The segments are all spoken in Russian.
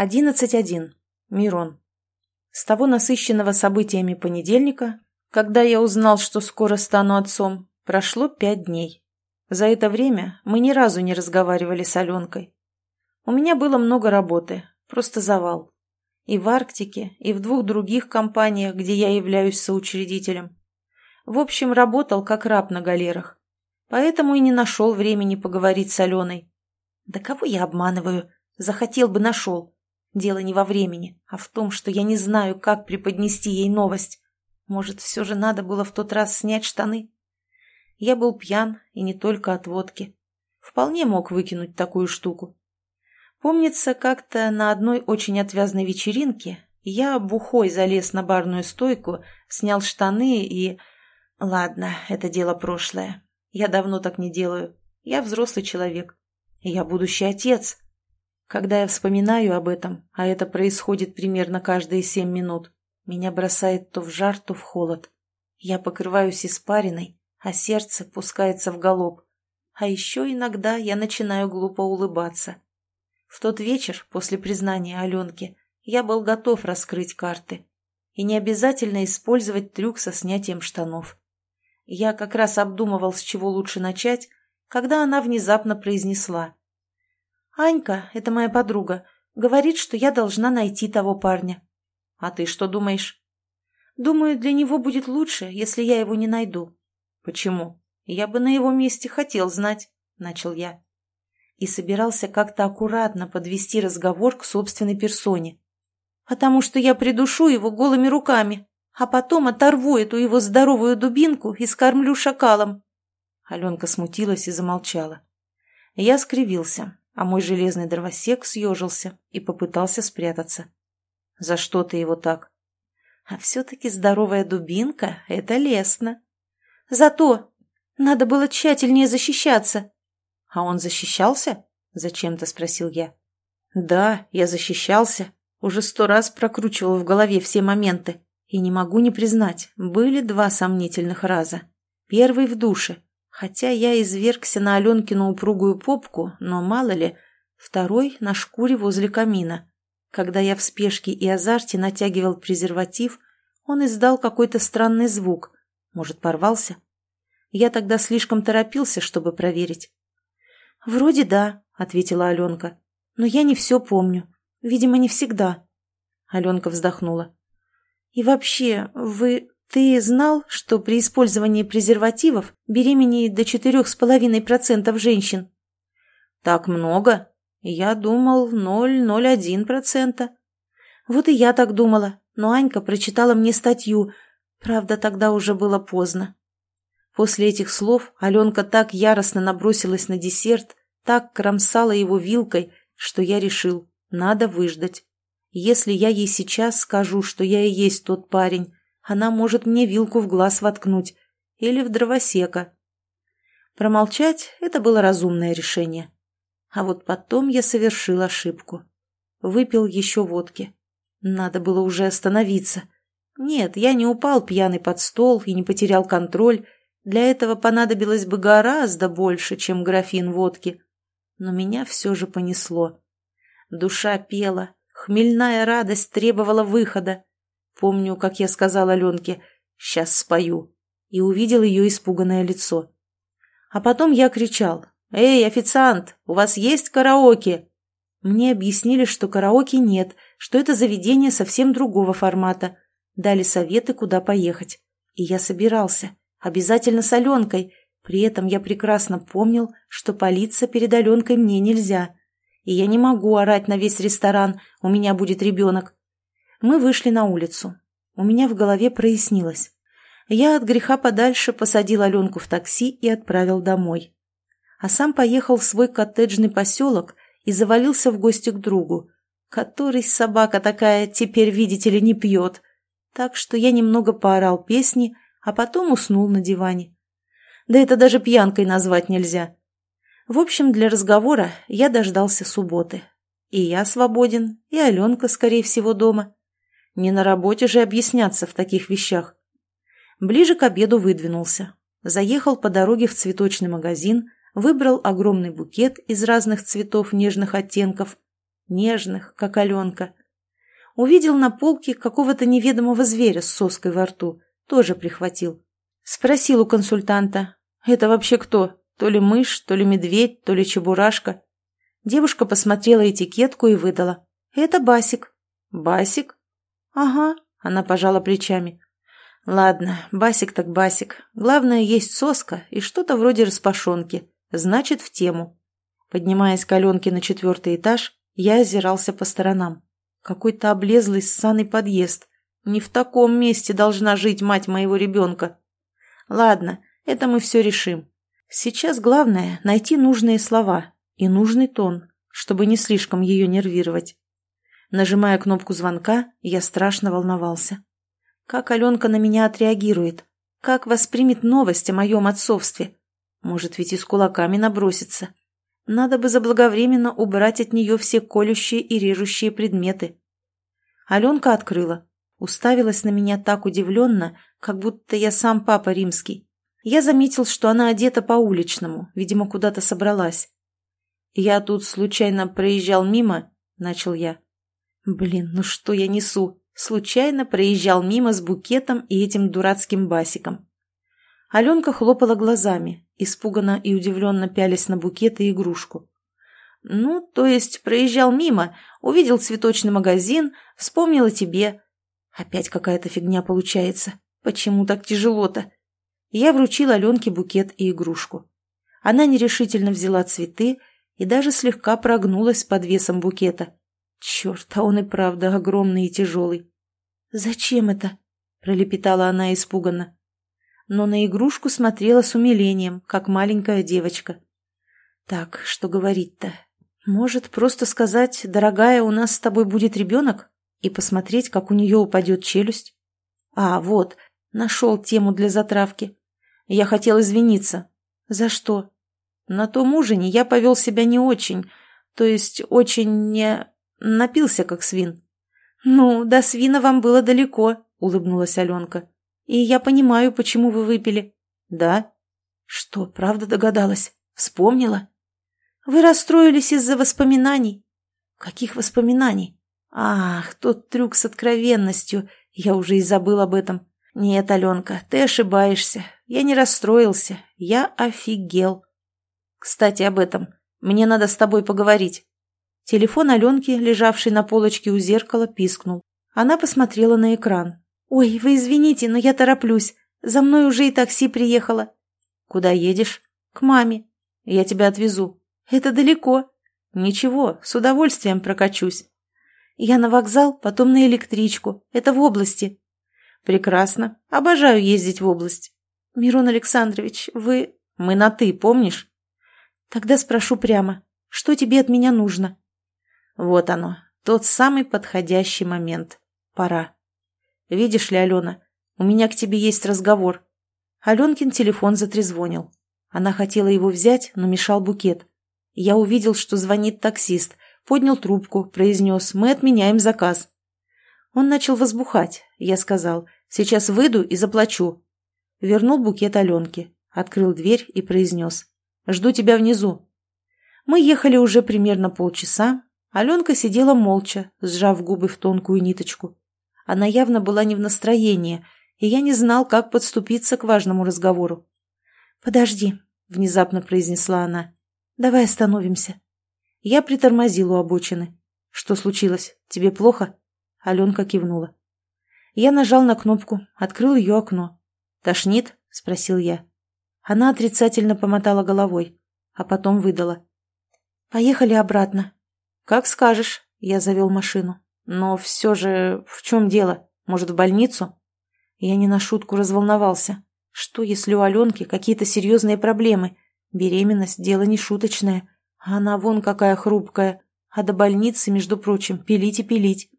11.1. Мирон. С того насыщенного событиями понедельника, когда я узнал, что скоро стану отцом, прошло пять дней. За это время мы ни разу не разговаривали с Аленкой. У меня было много работы, просто завал. И в Арктике, и в двух других компаниях, где я являюсь соучредителем. В общем, работал как раб на галерах. Поэтому и не нашел времени поговорить с Аленой. Да кого я обманываю? Захотел бы, нашел. Дело не во времени, а в том, что я не знаю, как преподнести ей новость. Может, все же надо было в тот раз снять штаны? Я был пьян, и не только от водки. Вполне мог выкинуть такую штуку. Помнится, как-то на одной очень отвязной вечеринке я бухой залез на барную стойку, снял штаны и... Ладно, это дело прошлое. Я давно так не делаю. Я взрослый человек. Я будущий отец. Когда я вспоминаю об этом, а это происходит примерно каждые семь минут, меня бросает то в жар, то в холод. Я покрываюсь испариной, а сердце пускается в галоп. А еще иногда я начинаю глупо улыбаться. В тот вечер, после признания Аленки, я был готов раскрыть карты. И не обязательно использовать трюк со снятием штанов. Я как раз обдумывал, с чего лучше начать, когда она внезапно произнесла. «Анька, это моя подруга, говорит, что я должна найти того парня». «А ты что думаешь?» «Думаю, для него будет лучше, если я его не найду». «Почему? Я бы на его месте хотел знать», — начал я. И собирался как-то аккуратно подвести разговор к собственной персоне. «Потому что я придушу его голыми руками, а потом оторву эту его здоровую дубинку и скормлю шакалом». Аленка смутилась и замолчала. Я скривился, а мой железный дровосек съежился и попытался спрятаться. «За что ты его так?» «А все-таки здоровая дубинка — это лестно». «Зато надо было тщательнее защищаться». «А он защищался?» — зачем-то спросил я. «Да, я защищался. Уже сто раз прокручивал в голове все моменты. И не могу не признать, были два сомнительных раза. Первый в душе, Хотя я извергся на Аленкину упругую попку, но мало ли, второй на шкуре возле камина. Когда я в спешке и азарте натягивал презерватив, он издал какой-то странный звук. Может, порвался? Я тогда слишком торопился, чтобы проверить. «Вроде да», — ответила Аленка. «Но я не все помню. Видимо, не всегда». Аленка вздохнула. «И вообще, вы «Ты знал, что при использовании презервативов беременеет до 4,5% женщин?» «Так много? Я думал 0,01%. Вот и я так думала, но Анька прочитала мне статью. Правда, тогда уже было поздно. После этих слов Аленка так яростно набросилась на десерт, так кромсала его вилкой, что я решил, надо выждать. Если я ей сейчас скажу, что я и есть тот парень, она может мне вилку в глаз воткнуть или в дровосека. Промолчать – это было разумное решение. А вот потом я совершил ошибку. Выпил еще водки. Надо было уже остановиться. Нет, я не упал пьяный под стол и не потерял контроль. Для этого понадобилось бы гораздо больше, чем графин водки. Но меня все же понесло. Душа пела, хмельная радость требовала выхода. Помню, как я сказал Аленке «Сейчас спою» и увидел ее испуганное лицо. А потом я кричал «Эй, официант, у вас есть караоке?» Мне объяснили, что караоке нет, что это заведение совсем другого формата. Дали советы, куда поехать. И я собирался. Обязательно с Аленкой. При этом я прекрасно помнил, что палиться перед Аленкой мне нельзя. И я не могу орать на весь ресторан, у меня будет ребенок. Мы вышли на улицу. У меня в голове прояснилось. Я от греха подальше посадил Аленку в такси и отправил домой. А сам поехал в свой коттеджный поселок и завалился в гости к другу, который собака такая теперь, видите ли, не пьет. Так что я немного поорал песни, а потом уснул на диване. Да это даже пьянкой назвать нельзя. В общем, для разговора я дождался субботы. И я свободен, и Аленка, скорее всего, дома. Не на работе же объясняться в таких вещах. Ближе к обеду выдвинулся. Заехал по дороге в цветочный магазин, выбрал огромный букет из разных цветов нежных оттенков. нежных, как Аленка. Увидел на полке какого-то неведомого зверя с соской во рту, тоже прихватил. Спросил у консультанта, это вообще кто? То ли мышь, то ли медведь, то ли чебурашка. Девушка посмотрела этикетку и выдала. Это Басик. Басик? Ага, она пожала плечами. Ладно, Басик так Басик. Главное, есть соска и что-то вроде распашонки. Значит, в тему. Поднимаясь к Аленке на четвертый этаж, я озирался по сторонам. Какой-то облезлый ссаный подъезд. Не в таком месте должна жить мать моего ребенка. Ладно, это мы все решим. Сейчас главное – найти нужные слова и нужный тон, чтобы не слишком ее нервировать. Нажимая кнопку звонка, я страшно волновался. Как Аленка на меня отреагирует? Как воспримет новость о моем отцовстве? Может, ведь и с кулаками набросится. Надо бы заблаговременно убрать от нее все колющие и режущие предметы. Аленка открыла. Уставилась на меня так удивленно, как будто я сам папа римский. Я заметил, что она одета по-уличному, видимо, куда-то собралась. «Я тут случайно проезжал мимо», — начал я. «Блин, ну что я несу?» Случайно проезжал мимо с букетом и этим дурацким басиком. Аленка хлопала глазами, испуганно и удивленно пялись на букет и игрушку. «Ну, то есть проезжал мимо, увидел цветочный магазин, вспомнил о тебе. Опять какая-то фигня получается. Почему так тяжело-то?» Я вручил Аленке букет и игрушку. Она нерешительно взяла цветы и даже слегка прогнулась под весом букета. Черт, а он и правда огромный и тяжелый. «Зачем это?» – пролепетала она испуганно. Но на игрушку смотрела с умилением, как маленькая девочка. «Так, что говорить-то? Может, просто сказать, дорогая, у нас с тобой будет ребенок?» И посмотреть, как у нее упадет челюсть? А, вот, нашел тему для затравки. Я хотел извиниться. За что? На том ужине я повел себя не очень, то есть очень не... напился, как свин. «Ну, до свина вам было далеко», — улыбнулась Аленка. «И я понимаю, почему вы выпили». «Да?» «Что, правда догадалась? Вспомнила?» «Вы расстроились из-за воспоминаний». «Каких воспоминаний?» «Ах, тот трюк с откровенностью. Я уже и забыл об этом. «Нет, Аленка, ты ошибаешься. Я не расстроился. Я офигел. Кстати, об этом. Мне надо с тобой поговорить». Телефон Аленки, лежавший на полочке у зеркала, пискнул. Она посмотрела на экран. «Ой, вы извините, но я тороплюсь. За мной уже и такси приехало». «Куда едешь?» «К маме. Я тебя отвезу». «Это далеко». «Ничего, с удовольствием прокачусь». «Я на вокзал, потом на электричку. Это в области». «Прекрасно. Обожаю ездить в область». «Мирон Александрович, вы...» «Мы на «ты», помнишь?» «Тогда спрошу прямо. Что тебе от меня нужно?» «Вот оно. Тот самый подходящий момент. Пора. Видишь ли, Алена, у меня к тебе есть разговор». Аленкин телефон затрезвонил. Она хотела его взять, но мешал букет. Я увидел, что звонит таксист, поднял трубку, произнес «Мы отменяем заказ». Он начал возбухать. Я сказал Сейчас выйду и заплачу». Вернул букет Аленке, открыл дверь и произнес. «Жду тебя внизу». Мы ехали уже примерно полчаса. Аленка сидела молча, сжав губы в тонкую ниточку. Она явно была не в настроении, и я не знал, как подступиться к важному разговору. «Подожди», — внезапно произнесла она. «Давай остановимся». Я притормозил у обочины. «Что случилось? Тебе плохо?» Аленка кивнула. Я нажал на кнопку, открыл ее окно. «Тошнит?» – спросил я. Она отрицательно помотала головой, а потом выдала. «Поехали обратно». «Как скажешь», – я завел машину. «Но все же в чем дело? Может, в больницу?» Я не на шутку разволновался. Что, если у Аленки какие-то серьезные проблемы? Беременность – дело не шуточное. А она вон какая хрупкая. А до больницы, между прочим, пилить и пилить.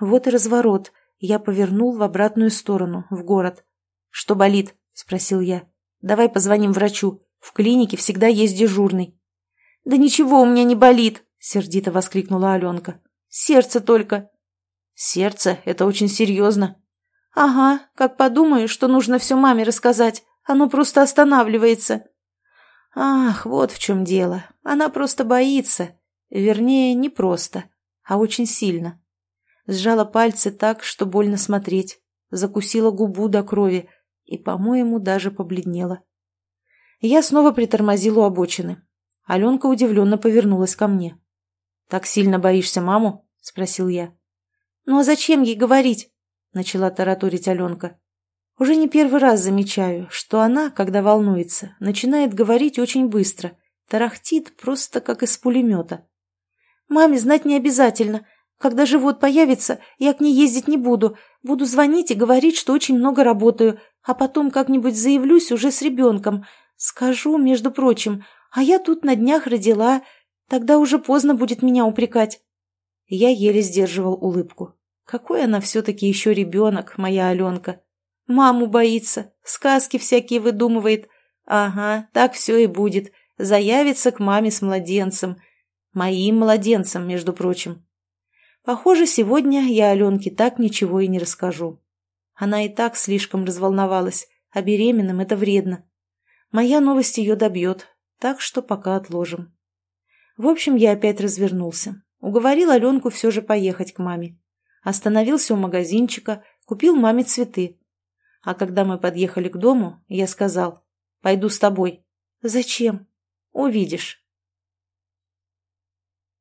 Вот и разворот. Я повернул в обратную сторону, в город. «Что болит?» – спросил я. «Давай позвоним врачу. В клинике всегда есть дежурный». «Да ничего у меня не болит!» – сердито воскликнула Аленка. «Сердце только». «Сердце? Это очень серьезно». «Ага, как подумаю, что нужно все маме рассказать. Оно просто останавливается». «Ах, вот в чем дело. Она просто боится. Вернее, не просто, а очень сильно. Сжала пальцы так, что больно смотреть, закусила губу до крови и, по-моему, даже побледнела. Я снова притормозила у обочины. Аленка удивленно повернулась ко мне. «Так сильно боишься маму?» – спросил я. «Ну а зачем ей говорить?» – начала тараторить Аленка. Уже не первый раз замечаю, что она, когда волнуется, начинает говорить очень быстро, тарахтит просто как из пулемета. «Маме знать не обязательно. Когда живот появится, я к ней ездить не буду. Буду звонить и говорить, что очень много работаю, а потом как-нибудь заявлюсь уже с ребенком. Скажу, между прочим, а я тут на днях родила, тогда уже поздно будет меня упрекать». Я еле сдерживал улыбку. Какой она все-таки еще ребенок, моя Аленка. Маму боится, сказки всякие выдумывает. Ага, так все и будет. Заявится к маме с младенцем. Моим младенцем, между прочим. Похоже, сегодня я Аленке так ничего и не расскажу. Она и так слишком разволновалась, а беременным это вредно. Моя новость ее добьет, так что пока отложим. В общем, я опять развернулся. Уговорил Аленку все же поехать к маме. Остановился у магазинчика, купил маме цветы. А когда мы подъехали к дому, я сказал, «Пойду с тобой». «Зачем?» «Увидишь».